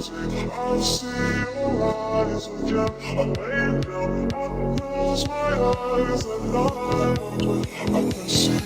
I see your eyes again. I I close my eyes, and I. I can see you.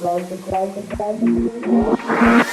Thank you.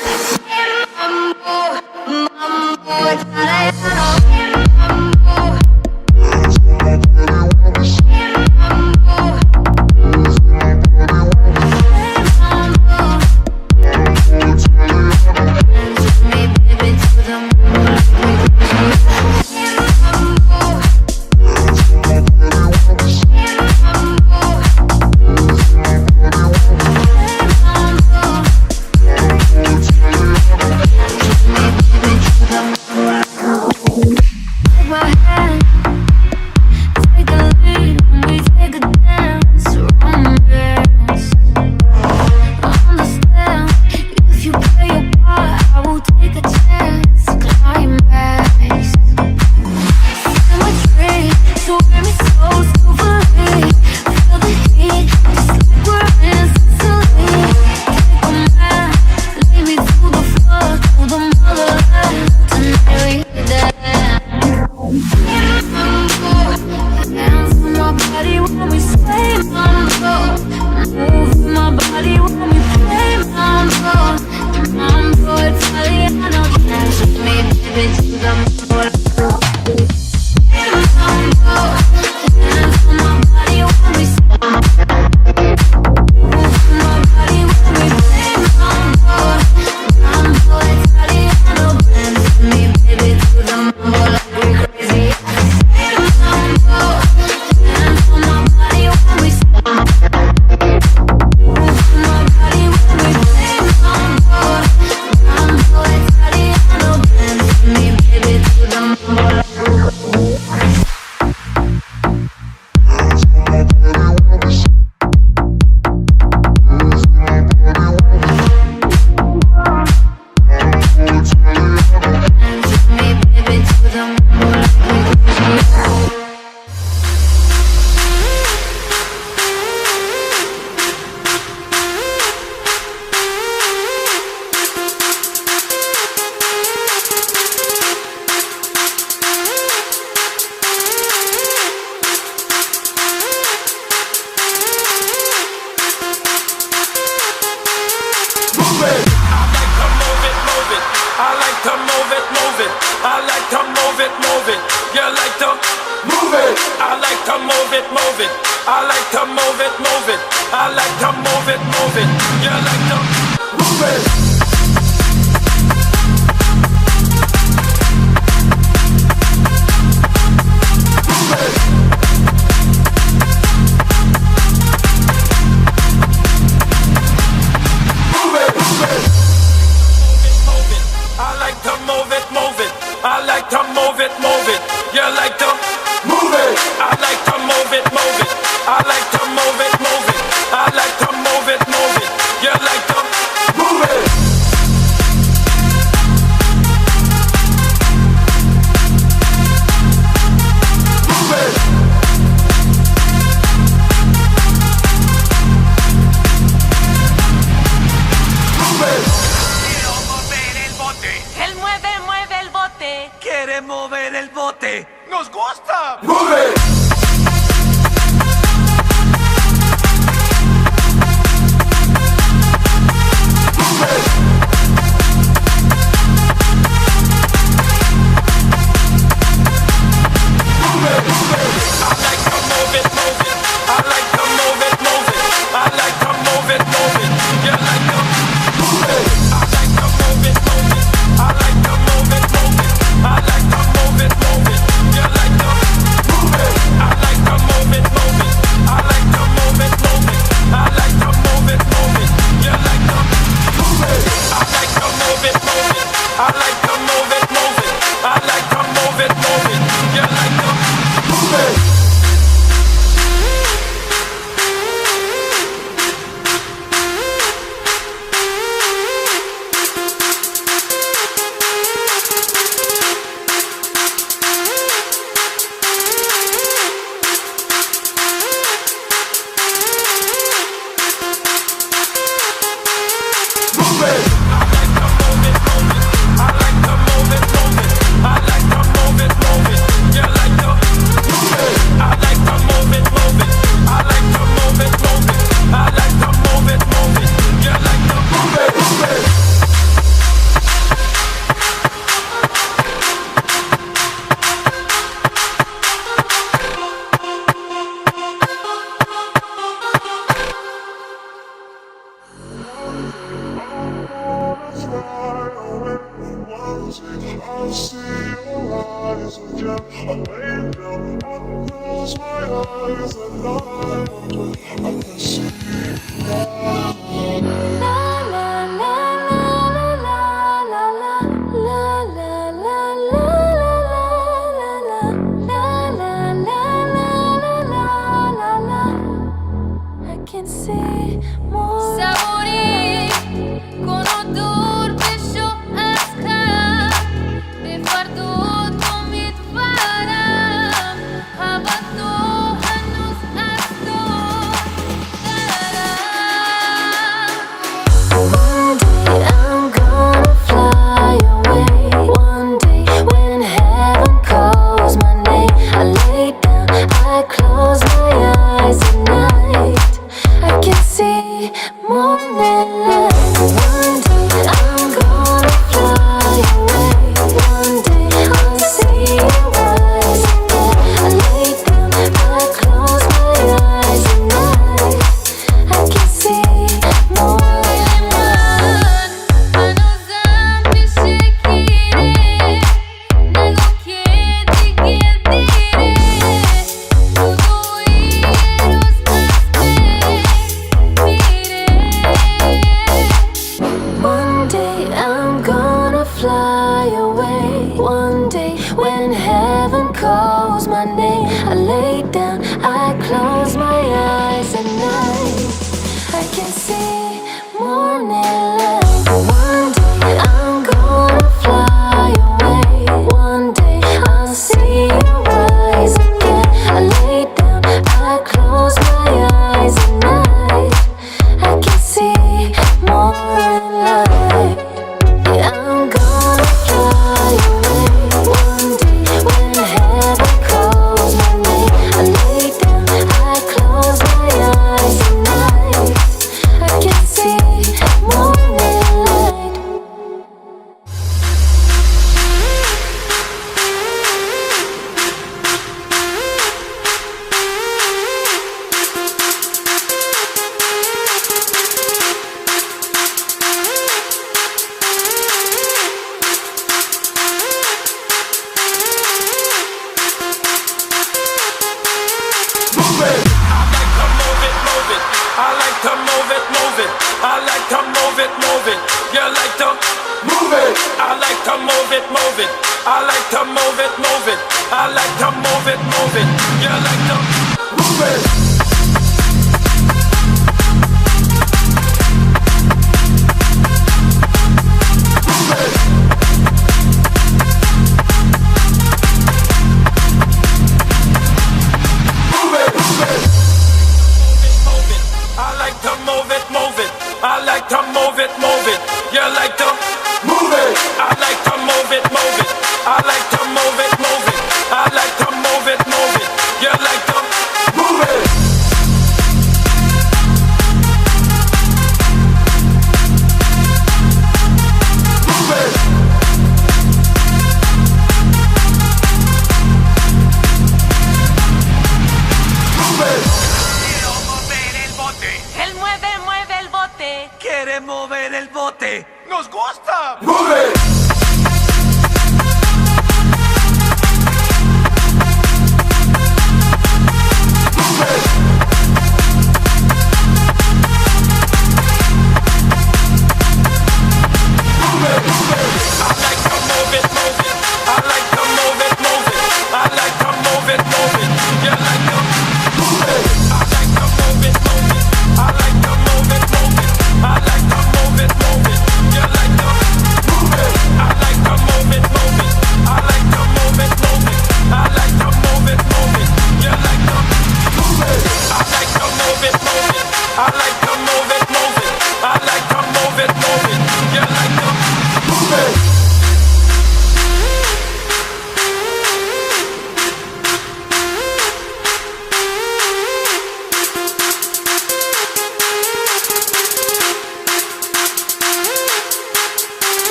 down. I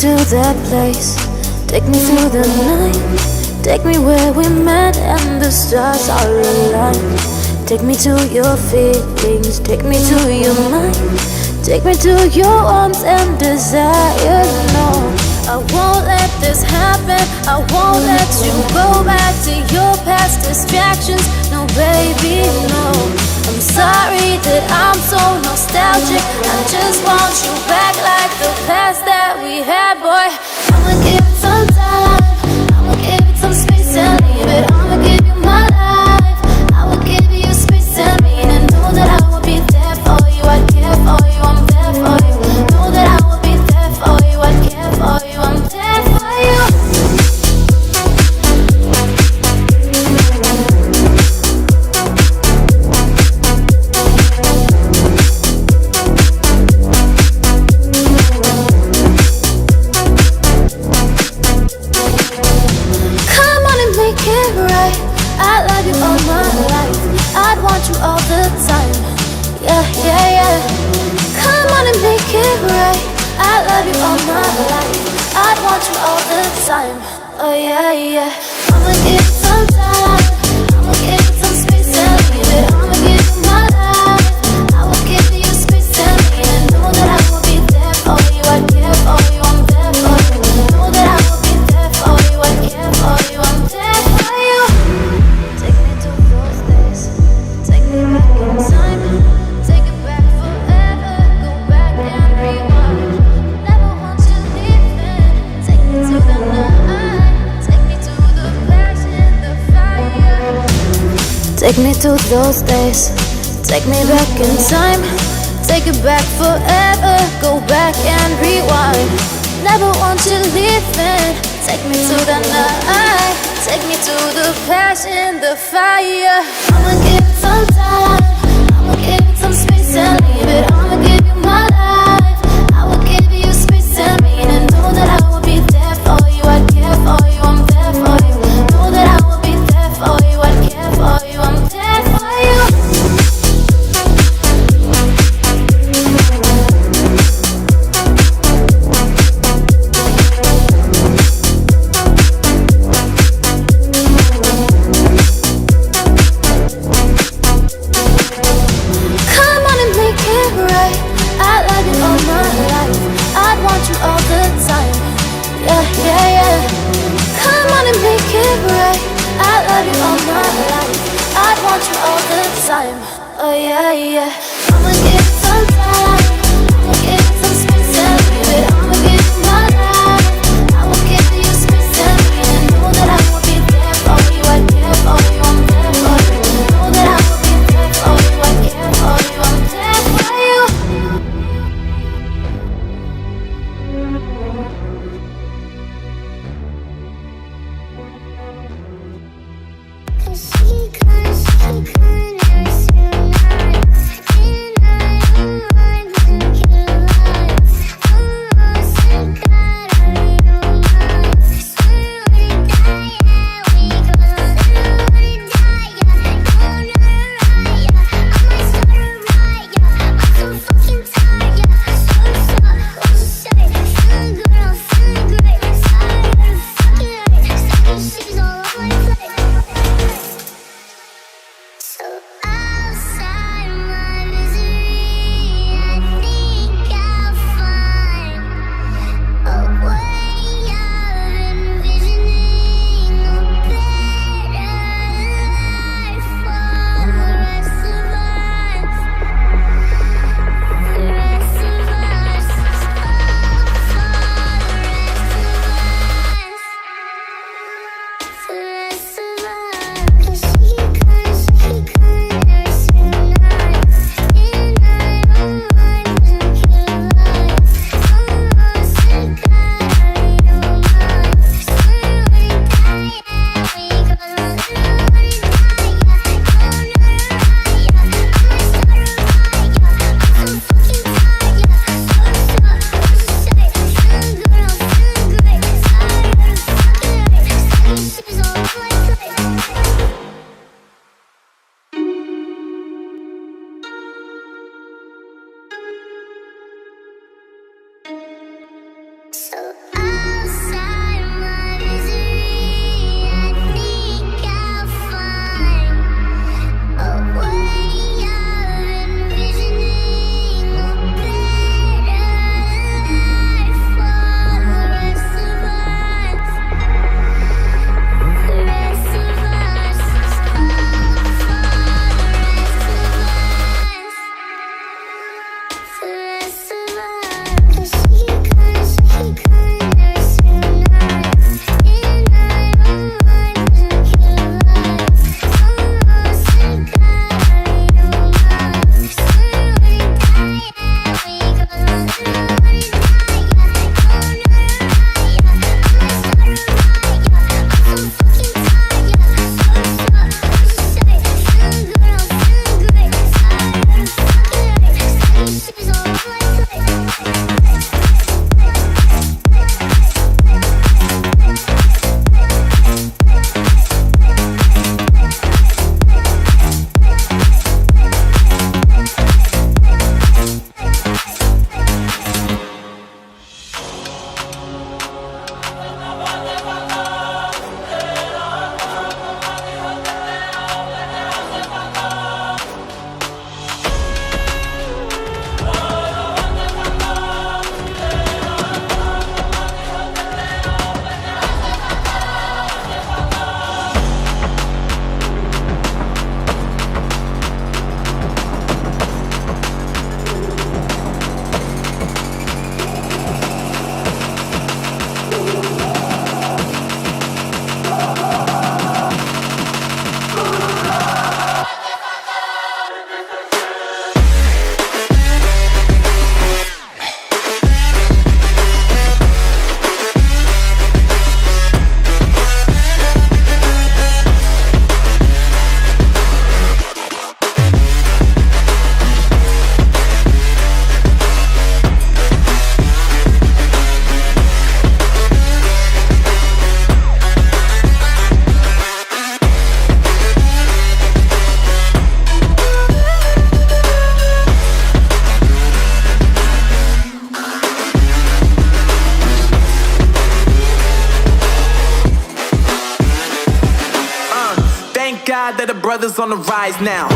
to that place. Take me through the night. Take me where we met and the stars are aligned. Take me to your feet. I love you all my life. I'd want you all the time. Yeah, yeah, yeah. Come on and make it right. I love you all my life. I'd want you all the time. Oh yeah, yeah. I'ma get some time. I'ma get Take me to those days. Take me back in time. Take it back forever. Go back and rewind. Never want you leaving. Take me to the night. Take me to the passion, the fire. I'ma give some time. I'ma give some space and now.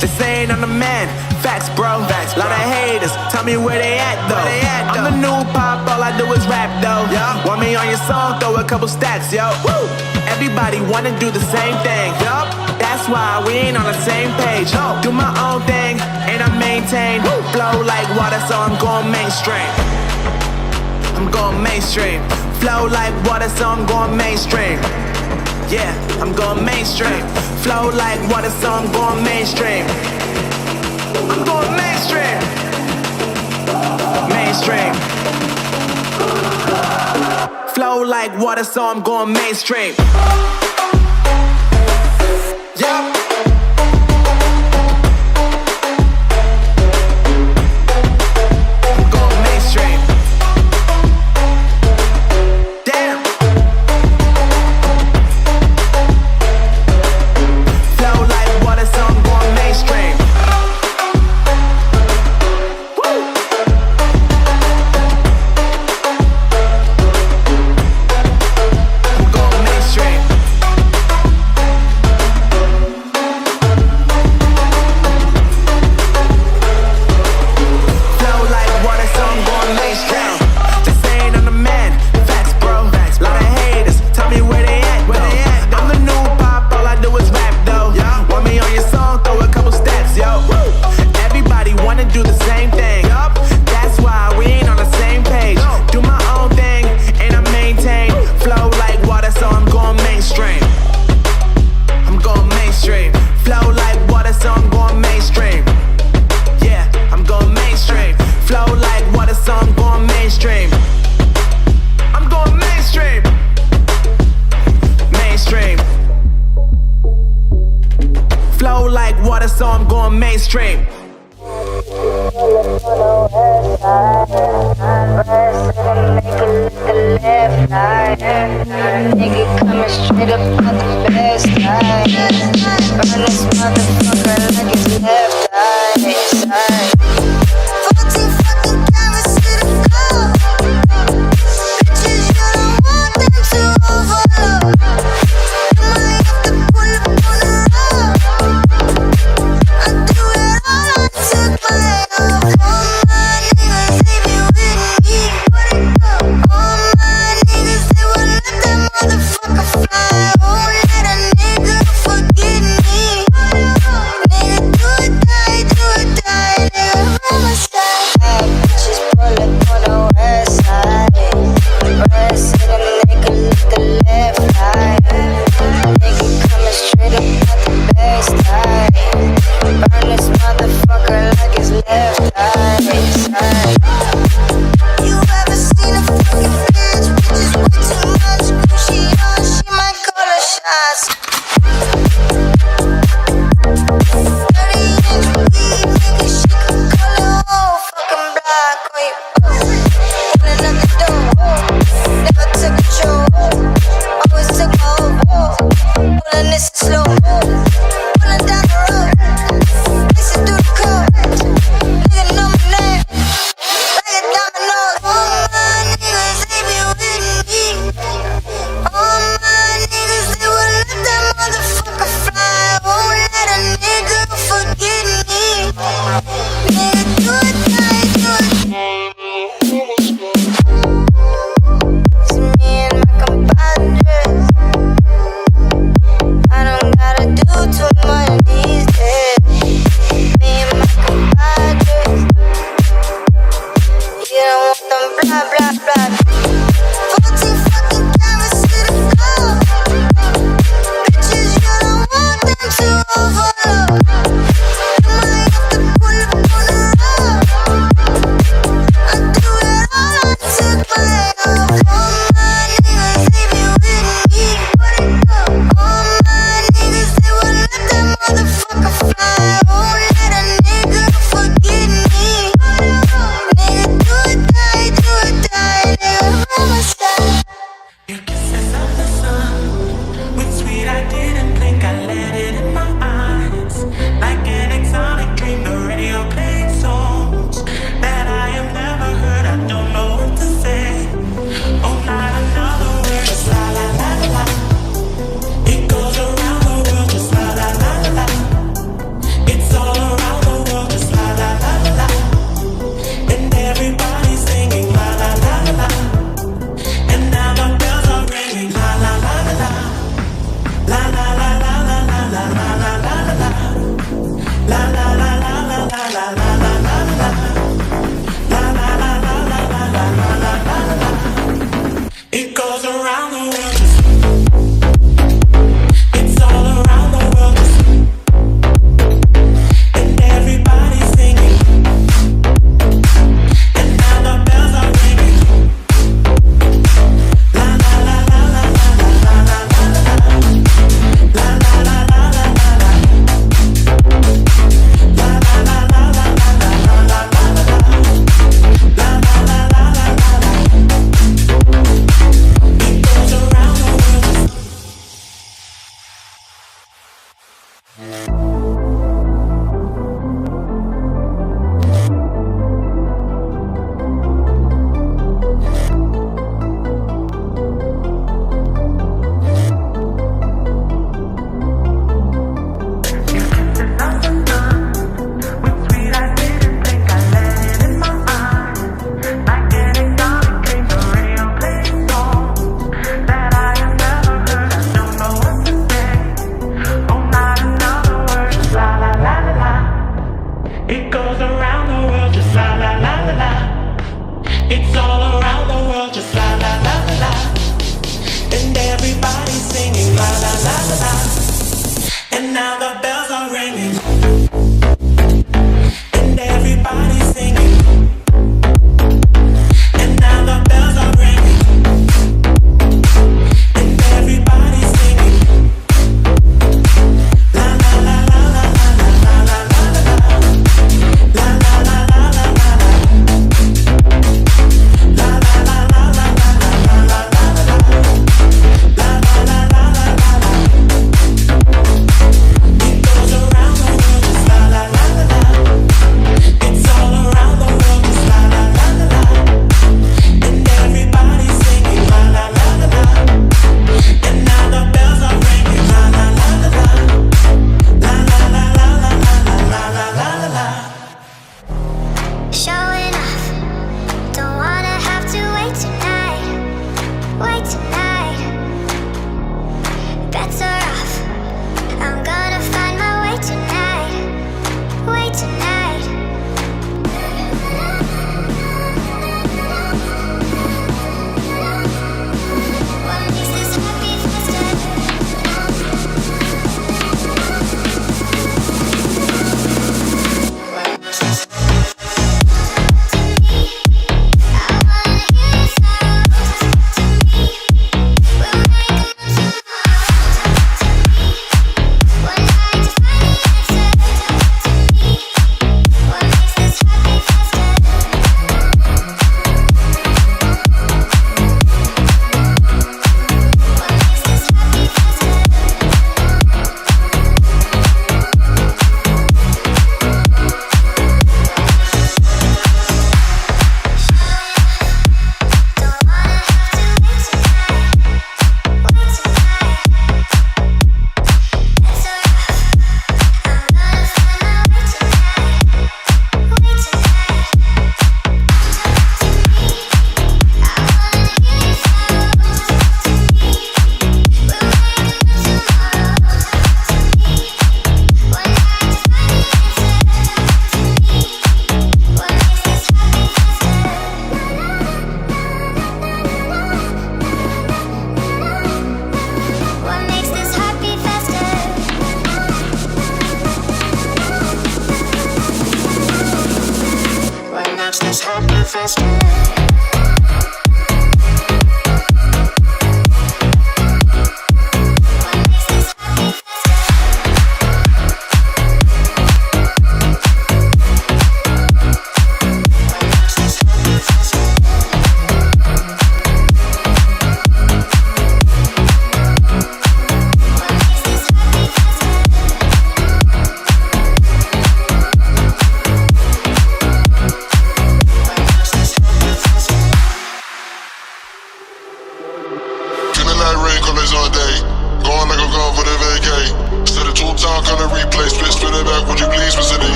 They saying I'm the man. Facts, bro. Facts, bro. Lot of haters. Tell me where they at though. They at, though? I'm the new pop. All I do is rap though. Yeah. Want me on your song? Throw a couple stacks, yo. Woo. Everybody wanna do the same thing. Yup. That's why we ain't on the same page. No. Do my own thing and I maintain. Woo. Flow like water, so I'm going mainstream. I'm going mainstream. Flow like water, so I'm going mainstream. Yeah, I'm going mainstream. Flow like water, so I'm going mainstream. I'm going mainstream. Mainstream. Flow like water, so I'm going mainstream. Yeah.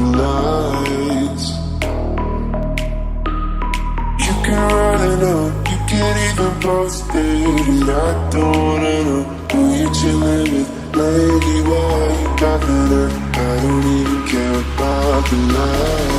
lights. You can run it up, you can't even post it. I don't wanna know who you're chilling with lady. Why you got that? I don't even care about the lights.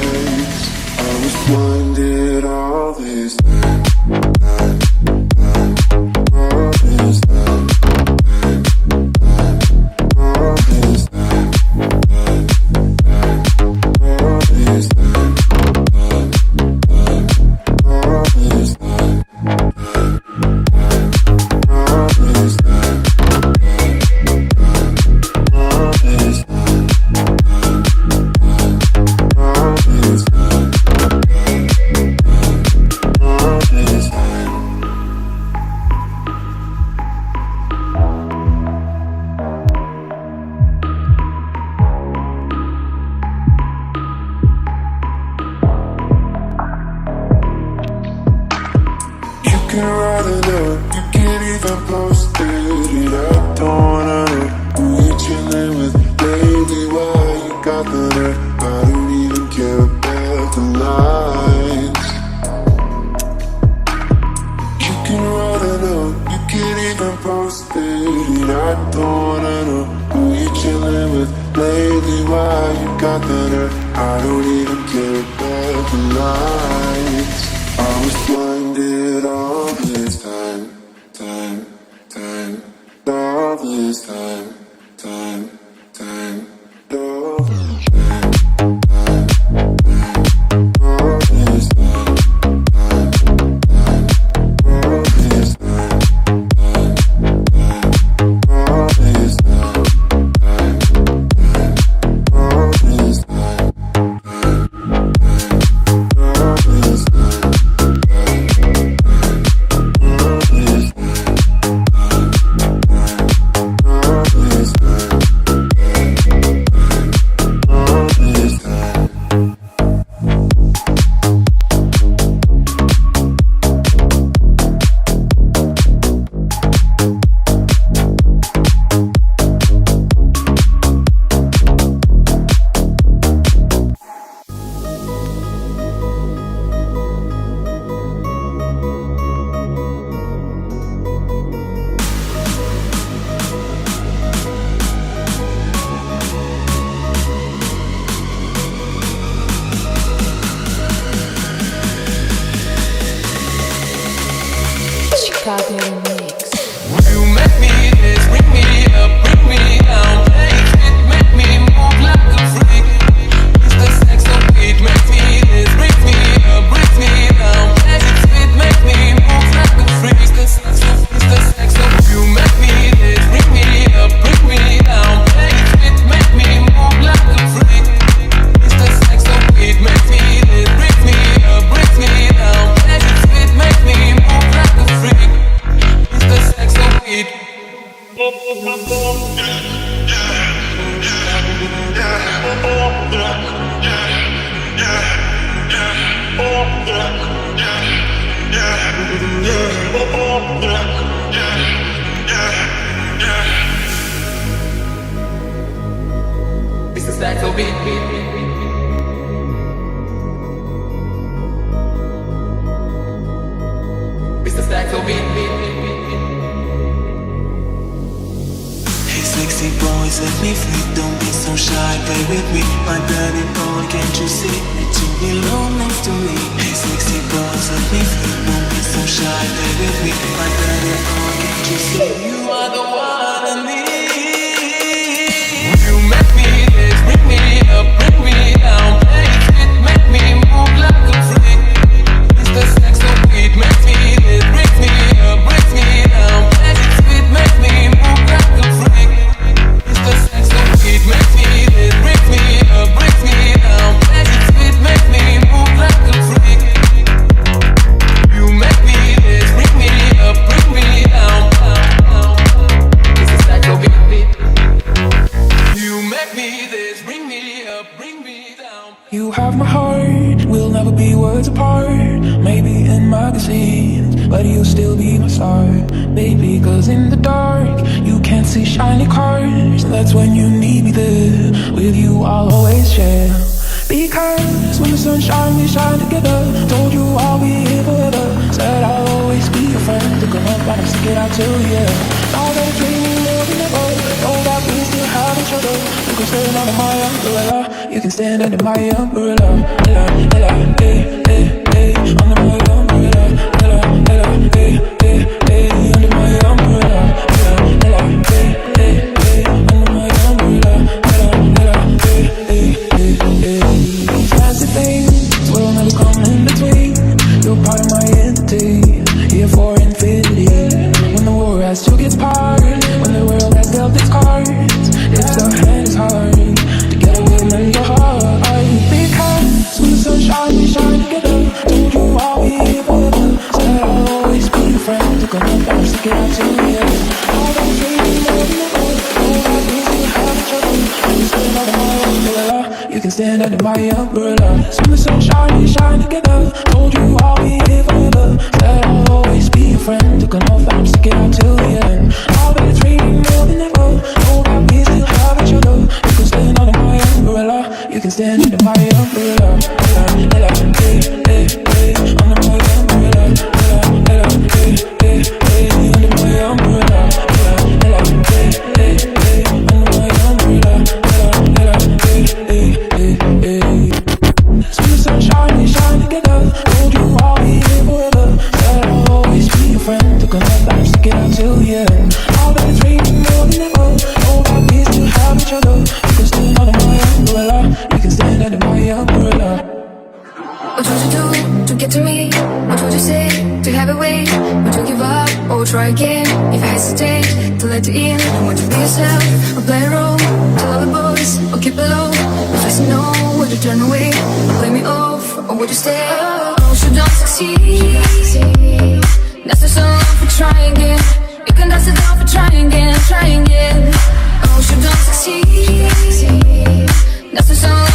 umbrella. What would you do to get to me? What would you say to have a way? Would you give up or try again? If I hesitate to let you in, would you be yourself or play a role? Tell all the boys or keep it low. If I say no, would you turn away play me off or would you stay? Oh, should don't succeed. That's the so for trying again. You can dust it off for trying again, trying again. Oh, you don't succeed. That's the song.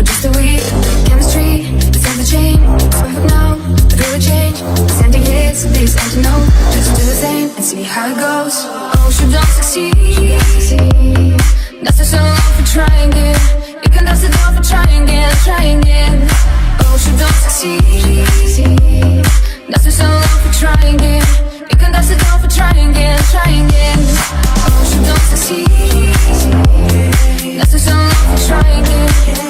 but just a week. Chemistry, let's have the chain. It's perfect now, but it will change. Sending hits, these and to know. Just do the same and see how it goes. Oh, so don't succeed. That's the song for trying again. You can dance it off for trying again, trying again. Oh, so don't succeed. That's the song for trying again. You can dance it off for trying so it trying again. Oh, so don't succeed. That's the song for trying it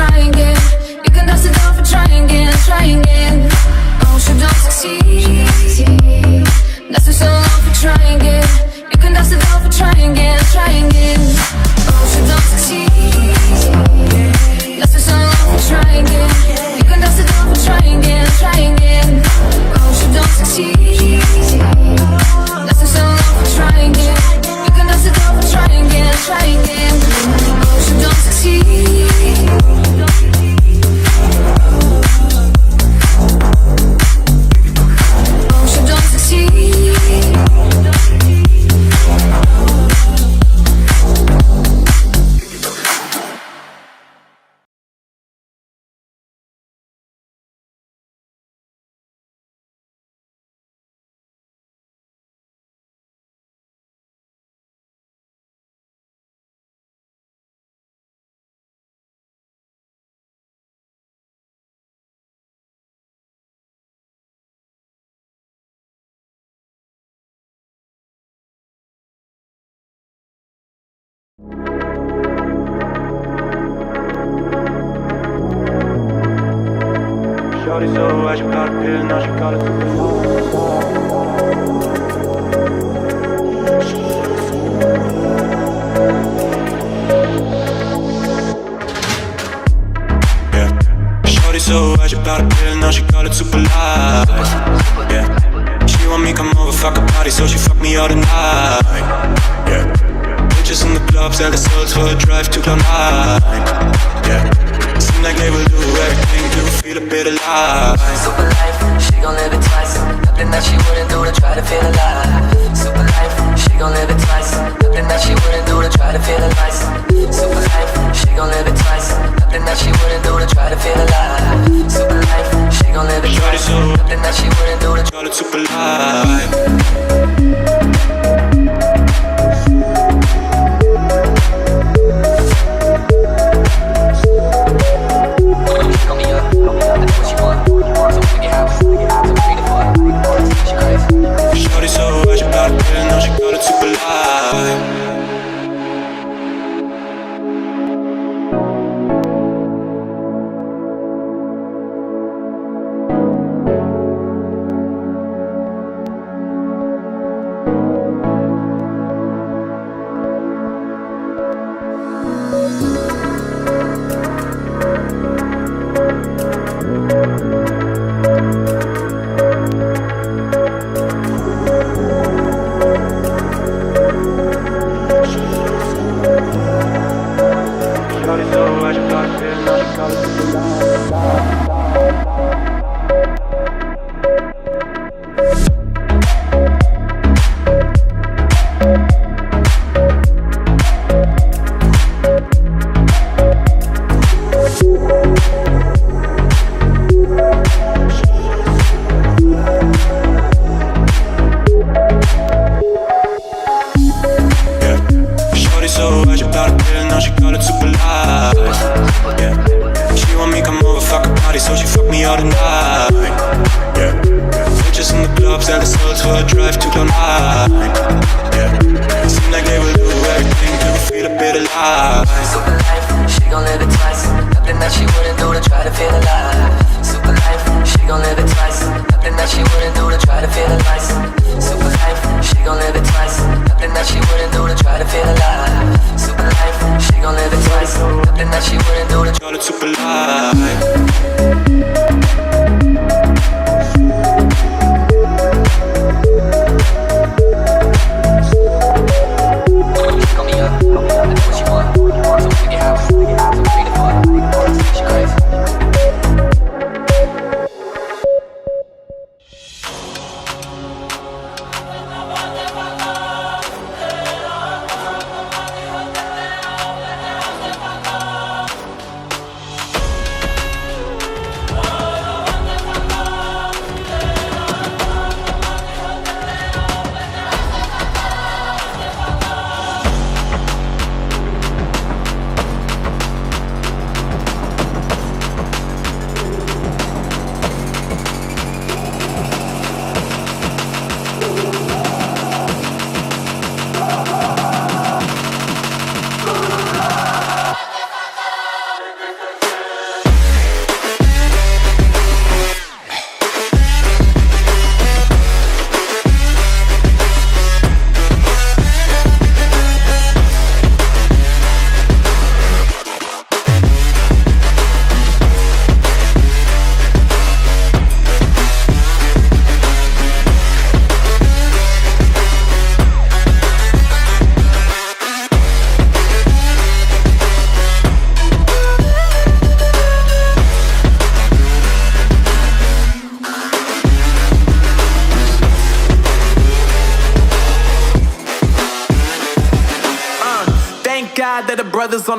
trying again. You can dance it off for trying again, trying again. Oh, so don't succeed. That's the song for trying again. You can dance it off for trying again, trying again. Oh, so don't succeed. That's the song for trying again. You can dance it off for trying again, trying again. Oh, so don't succeed. That's the song for trying again. You can dance it off for trying again, trying again. Oh, so don't succeed. Oh,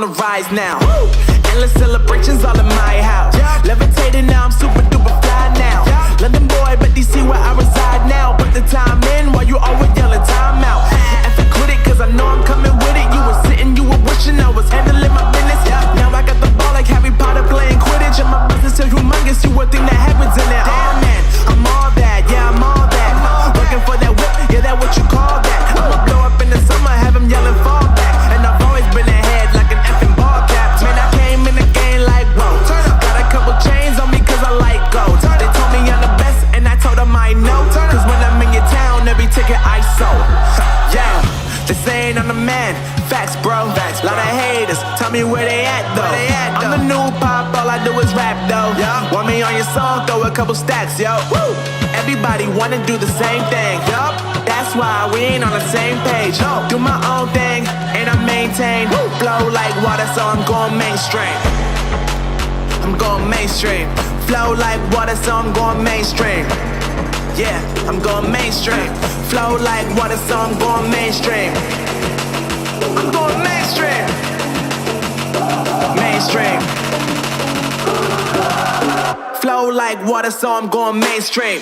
on the rise now. so I'm going mainstream. I'm going mainstream. Flow like water, so I'm going mainstream. Yeah, I'm going mainstream. Flow like water, so I'm going mainstream. I'm going mainstream. Mainstream. Flow like water, so I'm going mainstream.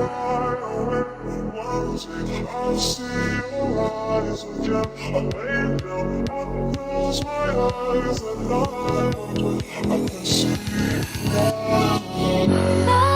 I can see. La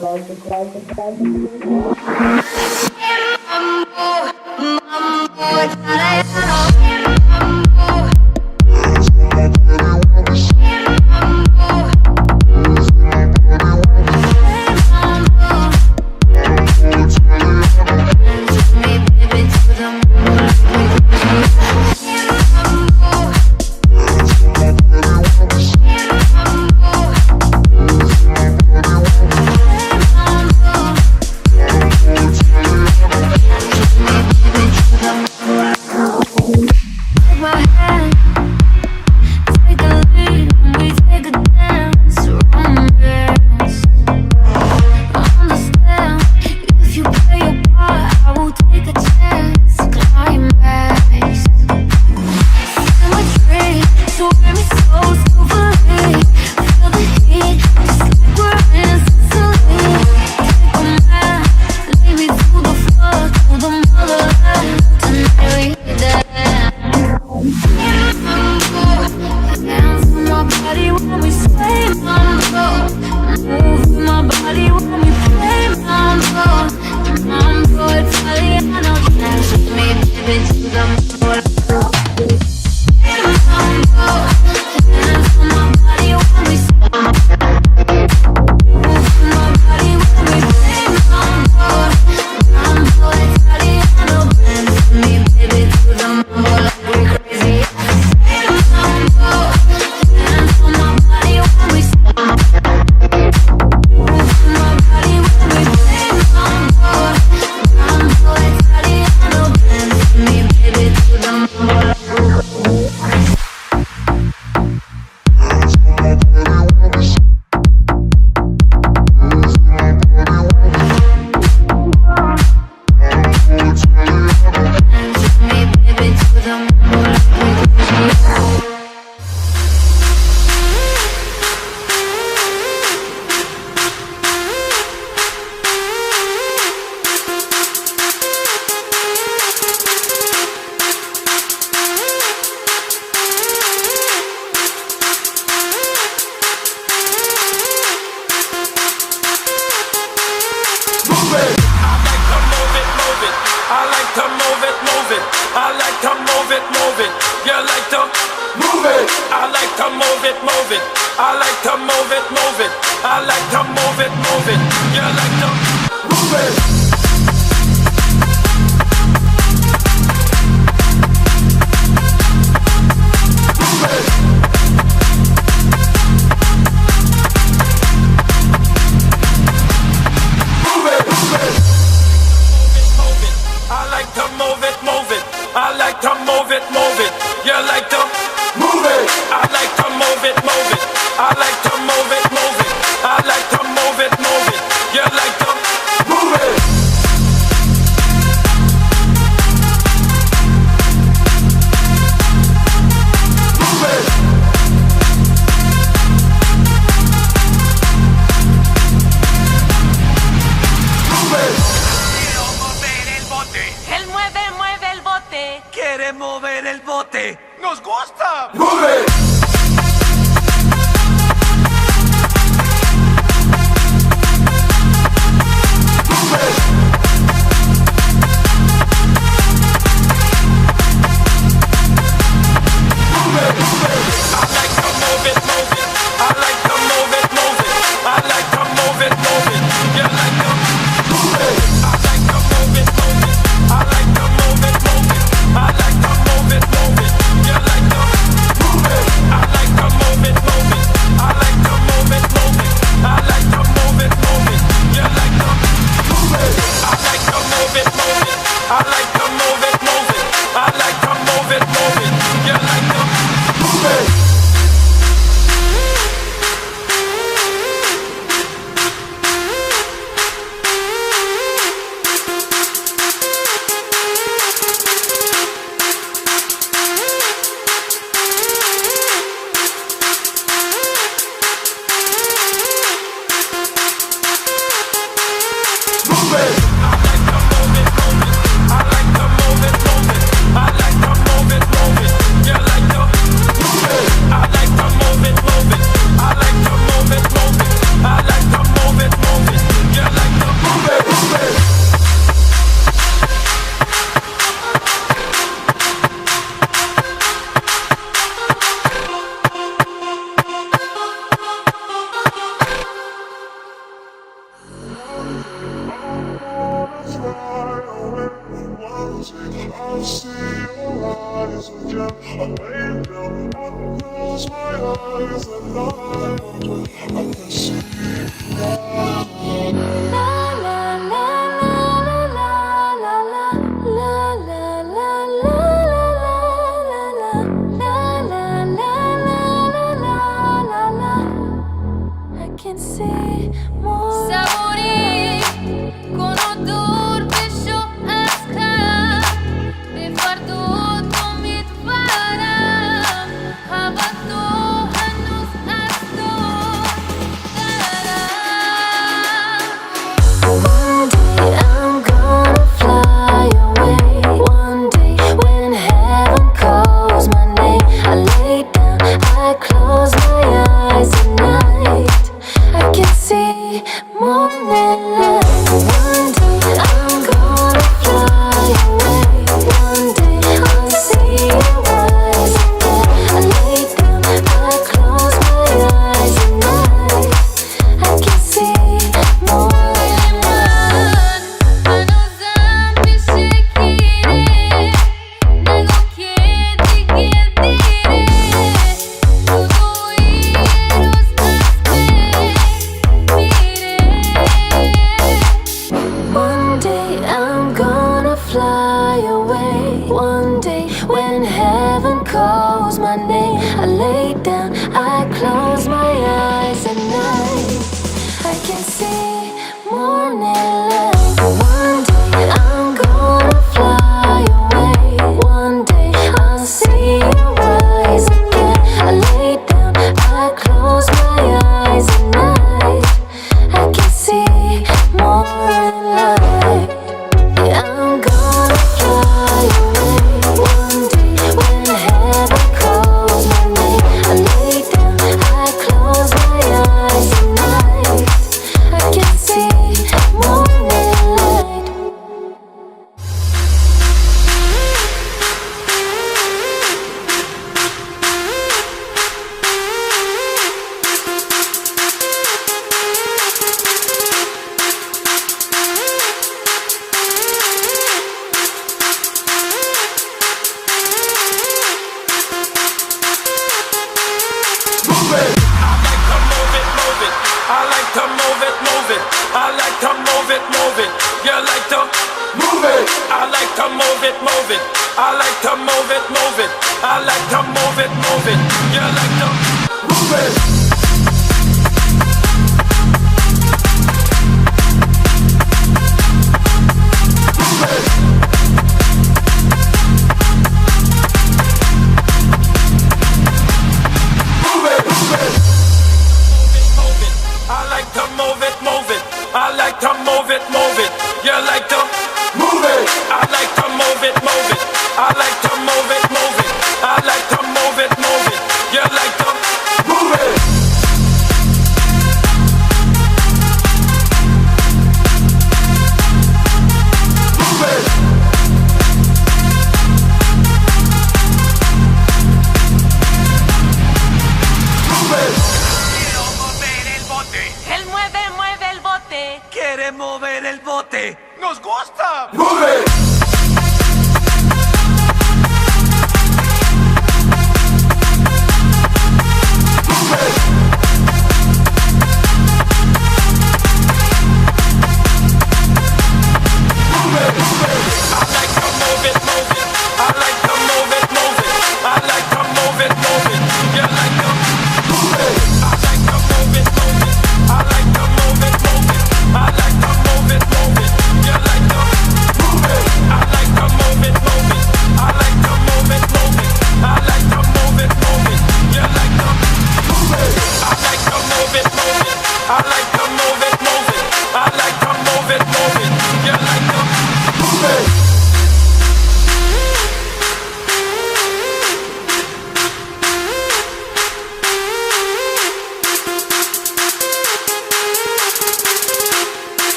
Kolaydı, kolaydı, kolaydı. Down, I close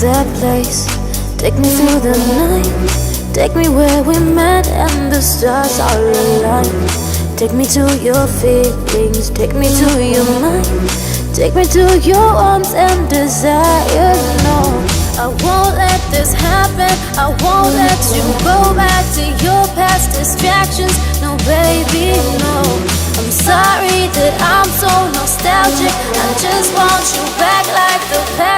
that place. Take me through the night. Take me where we met and the stars are aligned. Take me to your feelings. Take me to your mind. Take me to your arms and desires. No, I won't let this happen. I won't let you go back to your past distractions. No, baby, no. I'm sorry that I'm so nostalgic. I just want you back like the past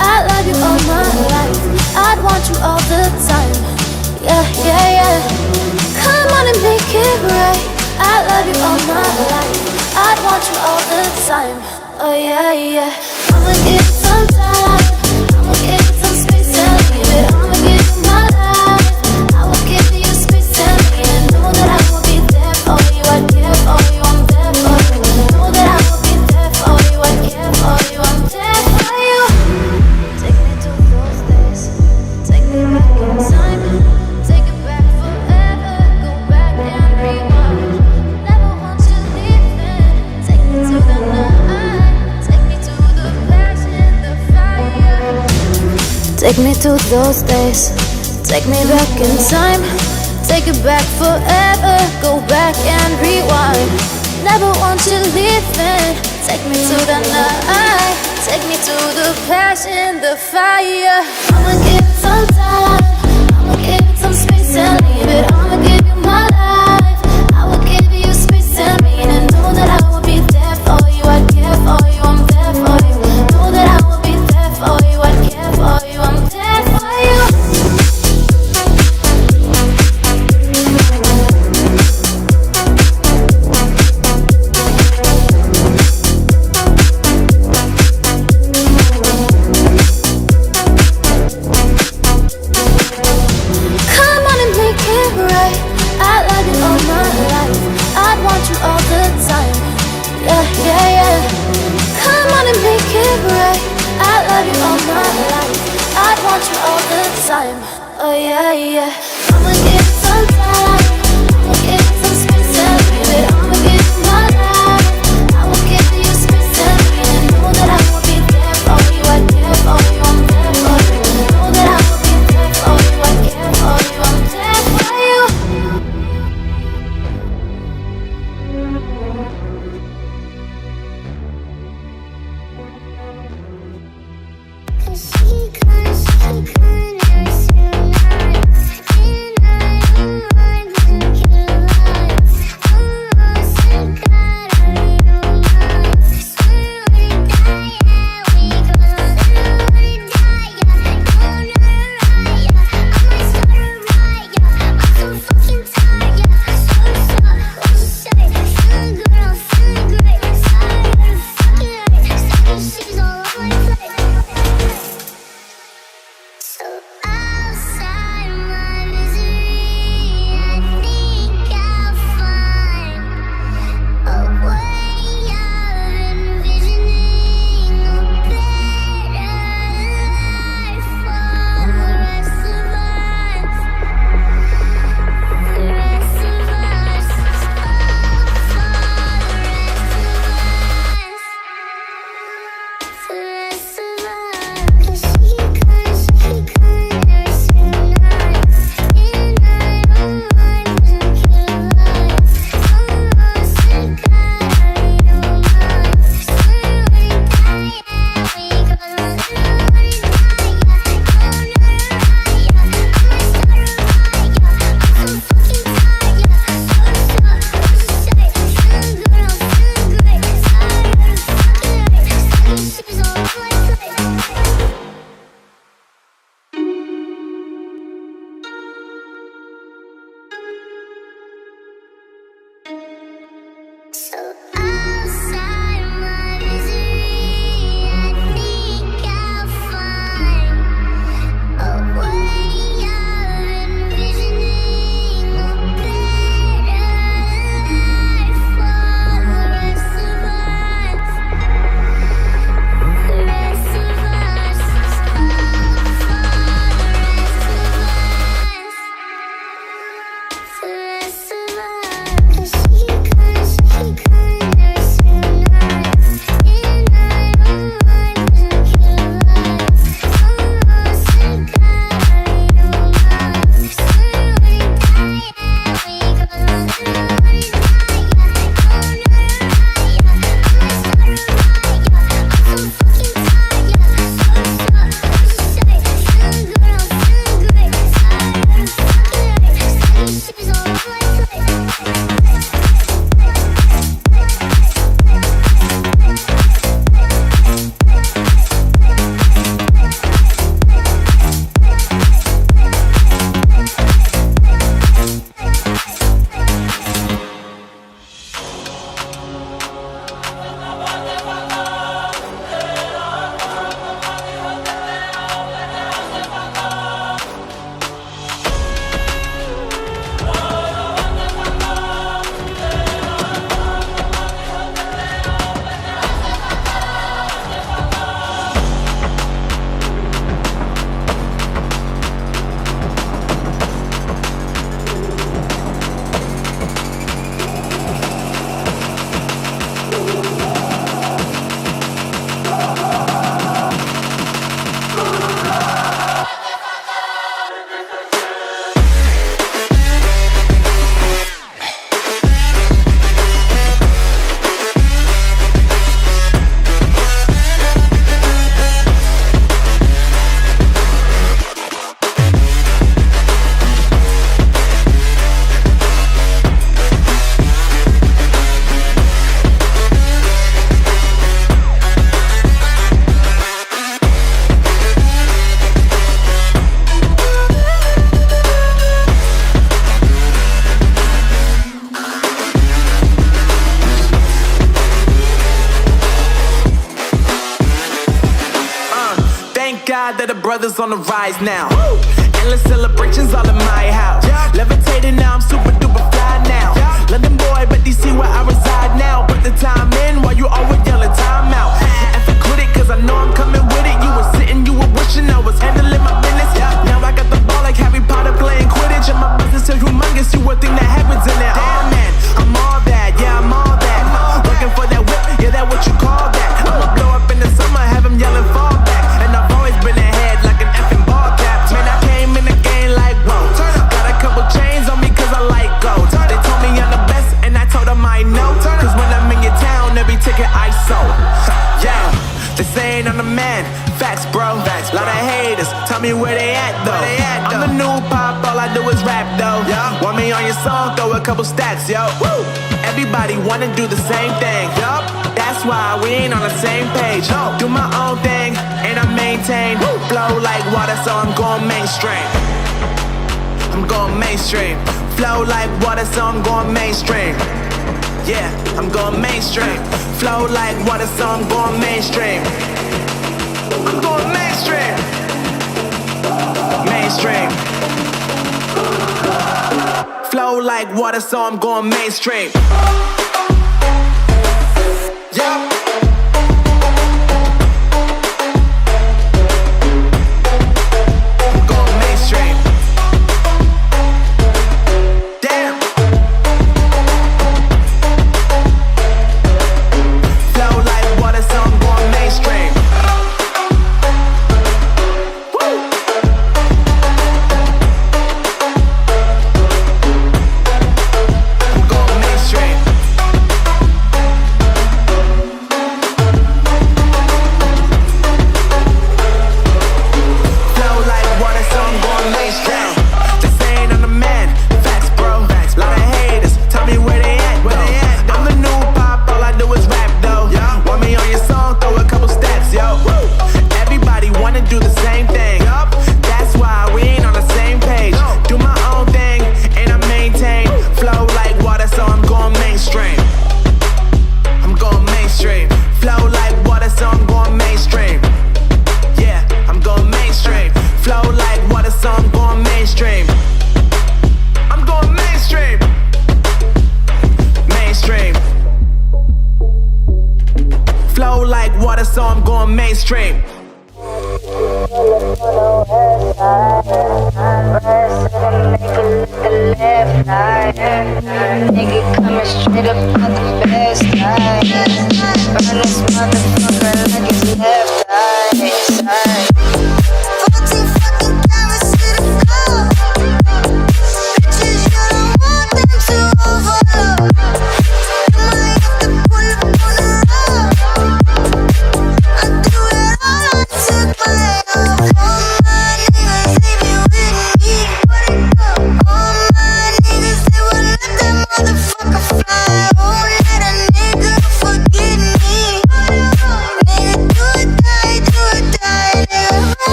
I love you all my life. I'd want you all the time. Yeah, yeah, yeah. Come on and make it right. I love you all my life. I'd want you all the time. Oh yeah, yeah. I'ma give some time. I'ma give Take me to those days. Take me back in time. Take it back forever. Go back and rewind. Never want you leaving. Take me to the night. Take me to the passion, the fire. I'ma give some time. I'ma give some space and leave it. now. They sayin' I'm the man. Facts, bro. Facts, bro. Lot of haters. Tell me where they at though. They at, though. I'm the new pop. All I do is rap though. Yeah. Want me on your song? Throw a couple stacks, yo. Woo. Everybody wanna do the same thing. Yup. That's why we ain't on the same page. No. Do my own thing and I maintain. Woo. Flow like water, so I'm going mainstream. I'm going mainstream. Flow like water, so I'm going mainstream. Yeah, I'm going mainstream. Flow like water, so I'm going mainstream. I'm going mainstream. Mainstream. Flow like water, so I'm going mainstream. Yeah.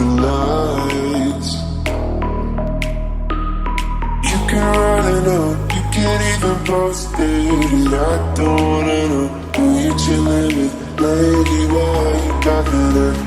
flashing lights. You can write it up, you can't even post it. I don't wanna know who you're chilling with lately. Why you got that?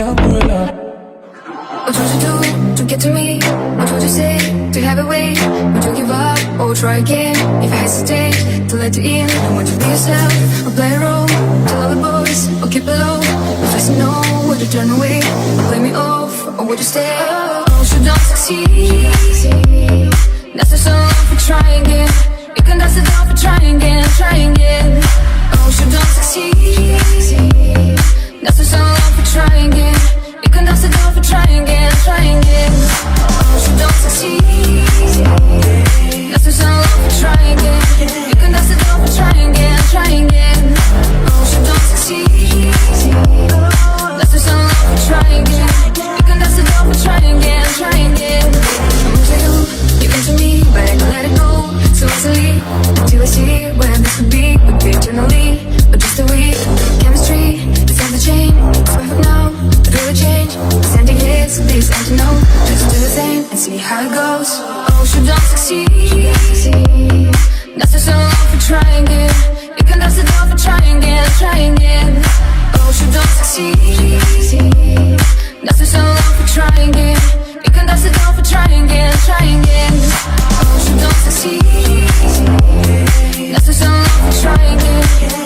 umbrella. What would you do to get to me? What would you say to have a way? Would you give up or try again? If I hesitate to let you in, I would you be yourself or play a role? Tell all the boys or keep it low. If I say no, would you turn away play me off or would you stay? Oh, should not succeed. That's just so long for trying again. You can dust it off for trying again, trying again. Oh, should not succeed. That's just trying. You can dust it off for trying again, trying again. Oh, should not succeed. For. You can dust it off. Oh, not succeed. For trying again. You can dust it off. I'm you, you into me, but I let it go so. Till I see where this could be eternally, but just a week. Chemistry, it's on the chain. It's perfect now, but will it change? Sending hits, and to know. Just do the thing and see how it goes. Oh, should I succeed? That's just so for trying again. You can dust it off for trying again, trying again. Oh, should I succeed? That's just so for trying again. You can dust it off for trying it trying again. Oh, should I succeed? That's just so for trying it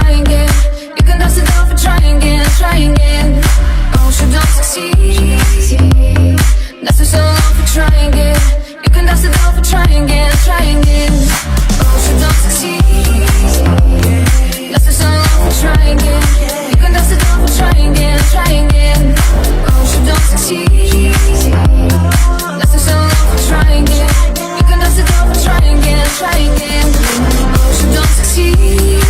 trying again. You can dust it off for trying again, trying again. Oh, should don't succeed. Just so long for trying again. You can dust it off for trying again, trying again. Oh, should don't succeed. Just so long for trying again. You can dust it off for trying again, trying again. Oh, should don't succeed. That's just so Oh, should don't succeed.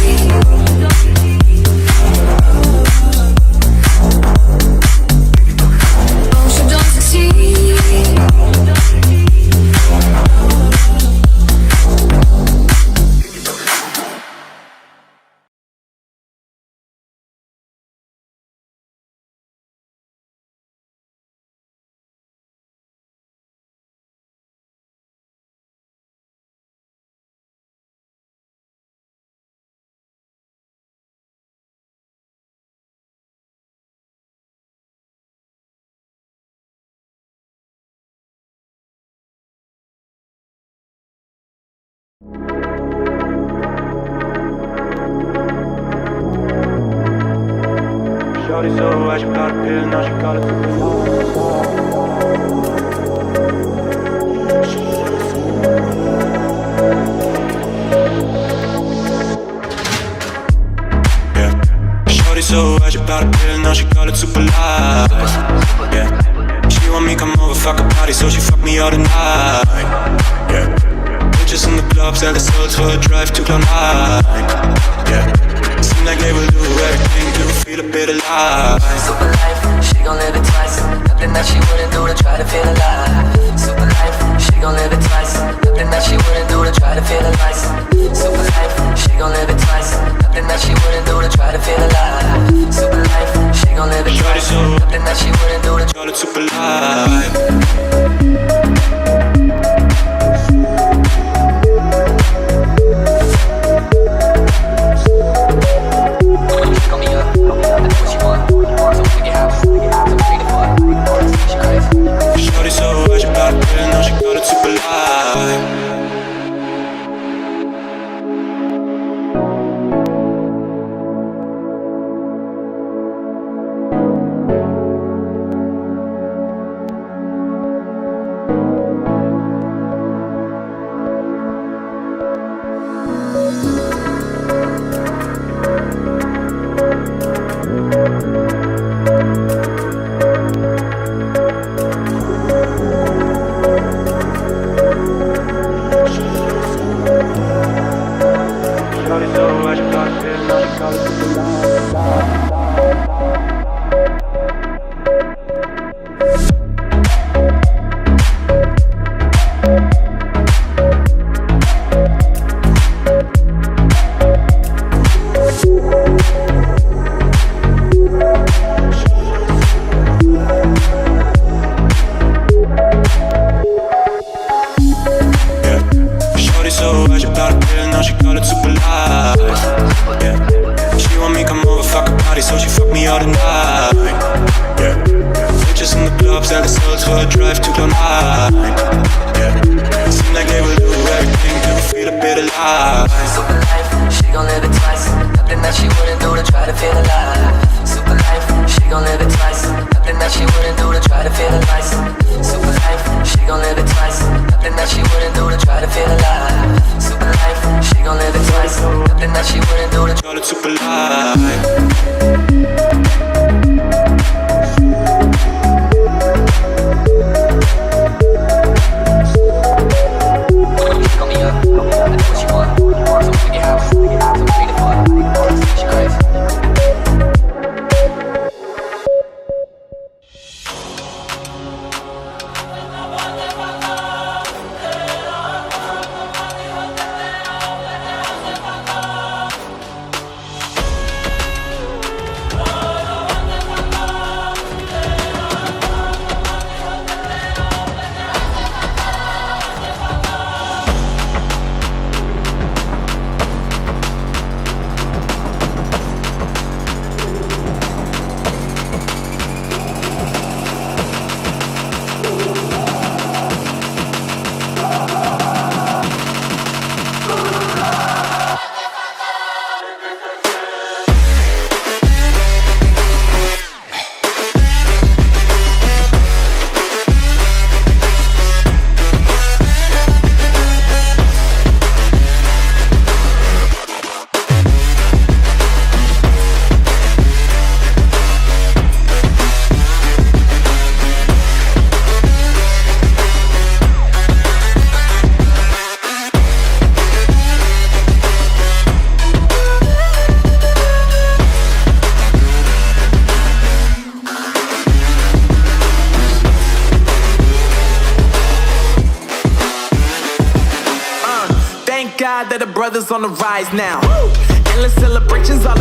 numbers on the rise now. Woo! Endless celebrations all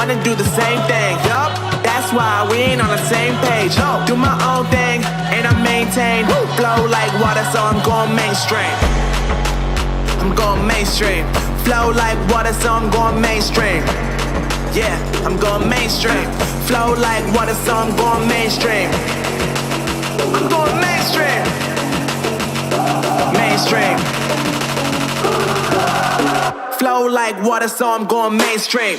wanna do the same thing. Yup, that's why we ain't on the same page. No, do my own thing and I maintain. Woo. Flow like water, so I'm going mainstream. I'm going mainstream. Flow like water, so I'm going mainstream. Yeah, I'm going mainstream. Flow like water, so I'm going mainstream. I'm going mainstream. Mainstream. Flow like water, so I'm going mainstream.